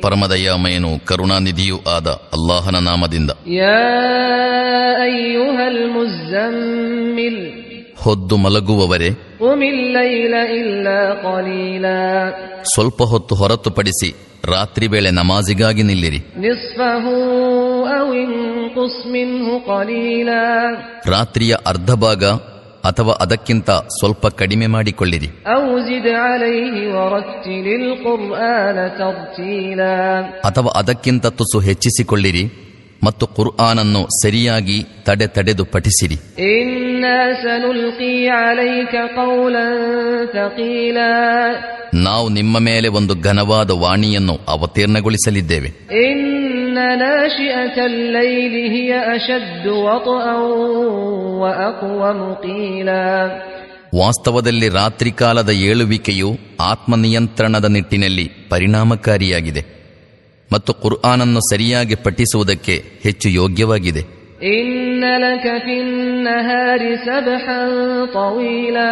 ಪರಮದಯಾಮಯನು ಕರುಣಾನಿಧಿಯೂ ಆದ ಅಲ್ಲಾಹನ ನಾಮದಿಂದ ಹೊದ್ದು ಮಲಗುವವರೇ ಸ್ವಲ್ಪ ಹೊತ್ತು ಹೊರತುಪಡಿಸಿ ರಾತ್ರಿ ವೇಳೆ ನಮಾಜಿಗಾಗಿ ನಿಲ್ಲಿರಿ. ರಾತ್ರಿಯ ಅರ್ಧ ಭಾಗ ಅಥವಾ ಅದಕ್ಕಿಂತ ಸ್ವಲ್ಪ ಕಡಿಮೆ ಮಾಡಿಕೊಳ್ಳಿರಿ. ಅಥವಾ ಅದಕ್ಕಿಂತ ತುಸು ಹೆಚ್ಚಿಸಿಕೊಳ್ಳಿರಿ ಮತ್ತು ಕುರ್ಆನನ್ನು ಸರಿಯಾಗಿ ತಡೆ ತಡೆದು ಪಠಿಸಿರಿ. ನಾವು ನಿಮ್ಮ ಮೇಲೆ ಒಂದು ಘನವಾದ ವಾಣಿಯನ್ನು ಅವತೀರ್ಣಗೊಳಿಸಲಿದ್ದೇವೆ. ناشئة الليل هي أشد وطئا وأقوم قيلا ವಾಸ್ತವದಲ್ಲಿ ರಾತ್ರಿ ಕಾಲದ ಏಳುವಿಕೆಯು ಆತ್ಮನಿಯಂತ್ರಣದ ನಿಟ್ಟಿನಲ್ಲಿ ಪರಿಣಾಮಕಾರಿಯಾಗಿದೆ ಮತ್ತು ಕುರ್ಆನನ್ನು ಸರಿಯಾಗಿ ಪಠಿಸುವುದಕ್ಕೆ ಹೆಚ್ಚು ಯೋಗ್ಯವಾಗಿದೆ إن لك في النهار سبحا طويلا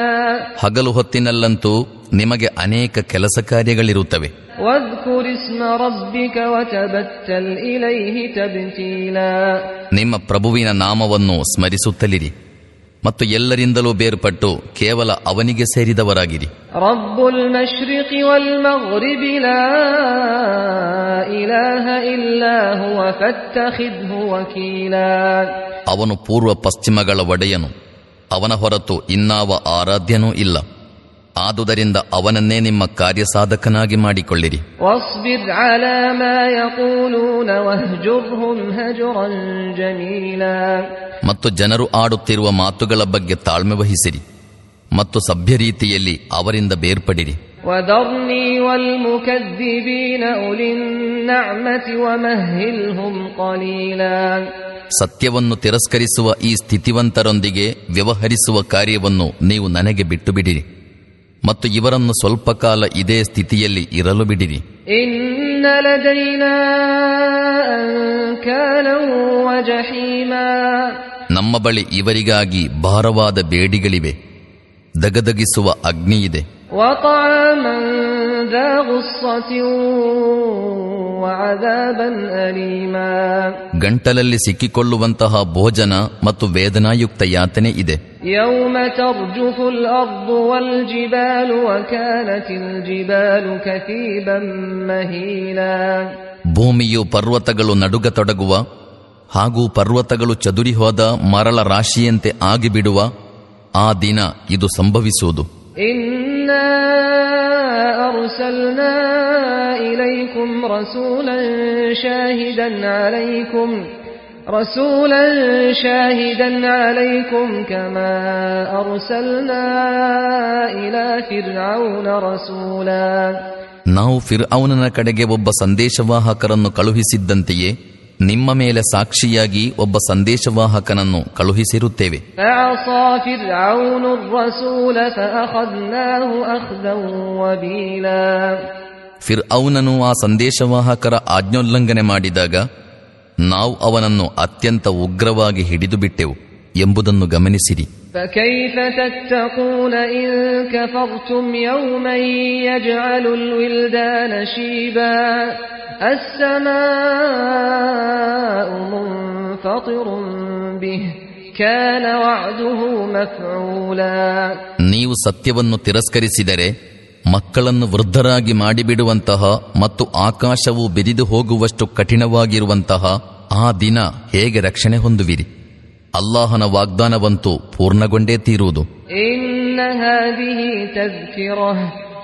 ಹಗಲು ಹೊತ್ತಿನಲ್ಲಂತೂ ನಿಮಗೆ ಅನೇಕ ಕೆಲಸ ಕಾರ್ಯಗಳಿರುತ್ತವೆ ನಿಮ್ಮ ಪ್ರಭುವಿನ ನಾಮವನ್ನು ಸ್ಮರಿಸುತ್ತಲಿರಿ ಮತ್ತು ಎಲ್ಲರಿಂದಲೂ ಬೇರ್ಪಟ್ಟು ಕೇವಲ ಅವನಿಗೆ ಸೇರಿದವರಾಗಿರಿ. ರಬ್ಬುಲ್ ಮಶ್ರಿಕಿ ವಲ್ ಮಗ್ರಿಬಿ ಲಾ ಇಲಾಹ ಇಲ್ಲಾ ಹುವ ಫತ್ತಖಿದ್ಹು ವಕೀಲಾ. ಅವನು ಪೂರ್ವ ಪಶ್ಚಿಮಗಳ ಒಡೆಯನು ಅವನ ಹೊರತು ಇನ್ನಾವ ಆರಾಧ್ಯನೂ ಇಲ್ಲ. ಆದುದರಿಂದ ಅವನನ್ನೇ ನಿಮ್ಮ ಕಾರ್ಯಸಾಧಕನಾಗಿ ಮಾಡಿಕೊಳ್ಳಿರಿ. ಮತ್ತು ಜನರು ಆಡುತ್ತಿರುವ ಮಾತುಗಳ ಬಗ್ಗೆ ತಾಳ್ಮೆ ವಹಿಸಿರಿ. ಮತ್ತು ಸಭ್ಯ ರೀತಿಯಲ್ಲಿ ಅವರಿಂದ ಬೇರ್ಪಡಿರಿ. ಸತ್ಯವನ್ನು ತಿರಸ್ಕರಿಸುವ ಈ ಸ್ಥಿತಿವಂತರೊಂದಿಗೆ ವ್ಯವಹರಿಸುವ ಕಾರ್ಯವನ್ನು ನೀವು ನನಗೆ ಬಿಟ್ಟು ಬಿಡಿರಿ ಮತ್ತು ಇವರನ್ನು ಸ್ವಲ್ಪ ಕಾಲ ಇದೇ ಸ್ಥಿತಿಯಲ್ಲಿ ಇರಲು ಬಿಡಿರಿ. ನಮ್ಮ ಬಳಿ ಇವರಿಗಾಗಿ ಭಾರವಾದ ಬೇಡಿಗಳಿವೆ. ದಗದಗಿಸುವ ಅಗ್ನಿಯಿದೆ. وطعاما ذا غصة وعذابا أليما ಗಂಟಲಲ್ಲಿ ಸಿಕ್ಕಿಕೊಳ್ಳುವಂತಹ ಭೋಜನ ಮತ್ತು ವೇದನಾಯುಕ್ತ ಯಾತನೆ ಇದೆ يوم ترجف الأرض والجبال وكانت الجبال كثيبا مهيلا ಭೂಮಿಯು ಪರ್ವತಗಳು ನಡುಗತೊಡಗುವ ಹಾಗೂ ಪರ್ವತಗಳು ಚದುರಿ ಹೋದ ಮರಳ ರಾಶಿಯಂತೆ ಆಗಿಬಿಡುವ ಆ ದಿನ ಇದು ಸಂಭವಿಸುವುದು إنا أرسلنا إليكم رسولا شاهدا عليكم رسولا شاهدا عليكم كما أرسلنا إلى فرعون رسولا ನಾವು ಫಿರ್ ಅವನನ ಕಡೆಗೆ ಒಬ್ಬ ಸಂದೇಶವಾಹಕರನ್ನು ಕಳುಹಿಸಿದ್ದಂತೆಯೇ ನಿಮ್ಮ ಮೇಲೆ ಸಾಕ್ಷಿಯಾಗಿ ಒಬ್ಬ ಸಂದೇಶವಾಹಕನನ್ನು ಕಳುಹಿಸಿರುತ್ತೇವೆ فعصى فرعون الرسول فأخذناه أخذا وبيلا ಫಿರ್ ಅವನನು ಆ ಸಂದೇಶವಾಹಕರ ಆಜ್ಞೋಲ್ಲಂಘನೆ ಮಾಡಿದಾಗ ನಾವು ಅವನನ್ನು ಅತ್ಯಂತ ಉಗ್ರವಾಗಿ ಹಿಡಿದು ಬಿಟ್ಟೆವು ಎಂಬುದನ್ನು ಗಮನಿಸಿರಿ فكيف تتقون إن كفرتم يوما يجعل الولدان شيبا السماء منفطر به كان وعده مفعولا ನೀವು ಸತ್ಯವನ್ನು ತಿರಸ್ಕರಿಸಿದರೆ ಮಕ್ಕಳನ್ನು ವೃದ್ಧರಾಗಿ ಮಾಡಿಬಿಡುವಂತಹ ಮತ್ತು ಆಕಾಶವು ಬಿರಿದು ಹೋಗುವಷ್ಟು ಕಠಿಣವಾಗಿರುವಂತಹ ಆ ದಿನ ಹೇಗೆ ರಕ್ಷಣೆ ಹೊಂದುವಿರಿ ಅಲ್ಲಾಹನ ವಾಗ್ದಾನವಂತೂ ಪೂರ್ಣಗೊಂಡೇ ತೀರುವುದು إن هذه تذكرة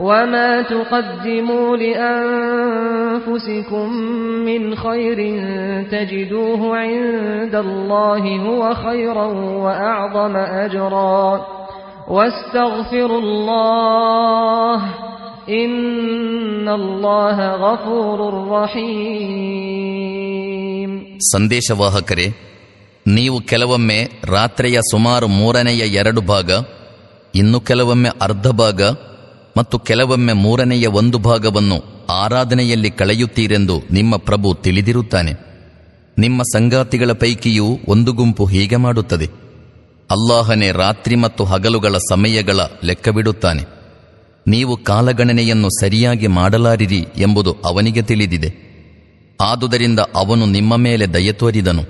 وما تقدموا لأنفسكم من خير تجدوه عند الله هو خيرا وأعظم أجرا واستغفروا الله إن الله غفور رحيم ಸಂದೇಶವಾಹಕರೇ ನೀವು ಕೆಲವೊಮ್ಮೆ ರಾತ್ರಿಯ ಸುಮಾರು ಮೂರನೆಯ ಎರಡು ಭಾಗ ಇನ್ನು ಕೆಲವೊಮ್ಮೆ ಅರ್ಧ ಭಾಗ ಮತ್ತು ಕೆಲವೊಮ್ಮೆ ಮೂರನೆಯ ಒಂದು ಭಾಗವನ್ನು ಆರಾಧನೆಯಲ್ಲಿ ಕಳೆಯುತ್ತೀರೆಂದು ನಿಮ್ಮ ಪ್ರಭು ತಿಳಿದಿರುತ್ತಾನೆ. ನಿಮ್ಮ ಸಂಗಾತಿಗಳ ಪೈಕಿಯೂ ಒಂದು ಗುಂಪು ಹೀಗೆ ಮಾಡುತ್ತದೆ. ಅಲ್ಲಾಹನೇ ರಾತ್ರಿ ಮತ್ತು ಹಗಲುಗಳ ಸಮಯಗಳ ಲೆಕ್ಕವಿಡುತ್ತಾನೆ. ನೀವು ಕಾಲಗಣನೆಯನ್ನು ಸರಿಯಾಗಿ ಮಾಡಲಾರಿರಿ ಎಂಬುದು ಅವನಿಗೆ ತಿಳಿದಿದೆ. ಆದುದರಿಂದ ಅವನು ನಿಮ್ಮ ಮೇಲೆ ದಯ ತೋರಿದನು.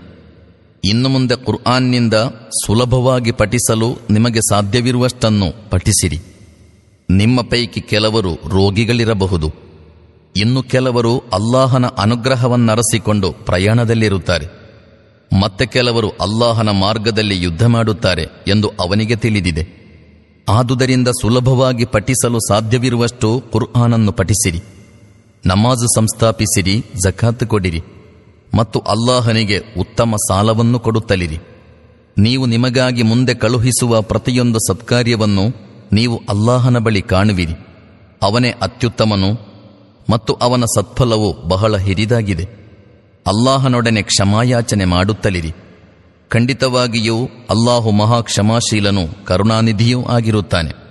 ಇನ್ನು ಮುಂದೆ ಕುರ್ಆನ್ನಿಂದ ಸುಲಭವಾಗಿ ಪಠಿಸಲು ನಿಮಗೆ ಸಾಧ್ಯವಿರುವಷ್ಟನ್ನು ಪಠಿಸಿರಿ. ನಿಮ್ಮ ಪೈಕಿ ಕೆಲವರು ರೋಗಿಗಳಿರಬಹುದು. ಇನ್ನು ಕೆಲವರು ಅಲ್ಲಾಹನ ಅನುಗ್ರಹವನ್ನರಸಿಕೊಂಡು ಪ್ರಯಾಣದಲ್ಲಿರುತ್ತಾರೆ. ಮತ್ತೆ ಕೆಲವರು ಅಲ್ಲಾಹನ ಮಾರ್ಗದಲ್ಲಿ ಯುದ್ಧ ಮಾಡುತ್ತಾರೆ ಎಂದು ಅವನಿಗೆ ತಿಳಿದಿದೆ. ಆದುದರಿಂದ ಸುಲಭವಾಗಿ ಪಠಿಸಲು ಸಾಧ್ಯವಿರುವಷ್ಟು ಕುರ್ಆನನ್ನು ಪಠಿಸಿರಿ. ನಮಾಜ್ ಸಂಸ್ಥಾಪಿಸಿರಿ, ಜಕಾತ್ ಕೊಡಿರಿ. ಮತ್ತು ಅಲ್ಲಾಹನಿಗೆ ಉತ್ತಮ ಸಾಲವನ್ನು ಕೊಡುತ್ತಲಿರಿ. ನೀವು ನಿಮಗಾಗಿ ಮುಂದೆ ಕಳುಹಿಸುವ ಪ್ರತಿಯೊಂದು ಸತ್ಕಾರ್ಯವನ್ನು ನೀವು ಅಲ್ಲಾಹನ ಬಳಿ ಕಾಣುವಿರಿ. ಅವನೇ ಅತ್ಯುತ್ತಮನು ಮತ್ತು ಅವನ ಸತ್ಫಲವು ಬಹಳ ಹಿರಿದಾಗಿದೆ. ಅಲ್ಲಾಹನೊಡನೆ ಕ್ಷಮಾಯಾಚನೆ ಮಾಡುತ್ತಲಿರಿ. ಖಂಡಿತವಾಗಿಯೂ ಅಲ್ಲಾಹು ಮಹಾ ಕ್ಷಮಾಶೀಲನು ಕರುಣಾನಿಧಿಯೂ ಆಗಿರುತ್ತಾನೆ.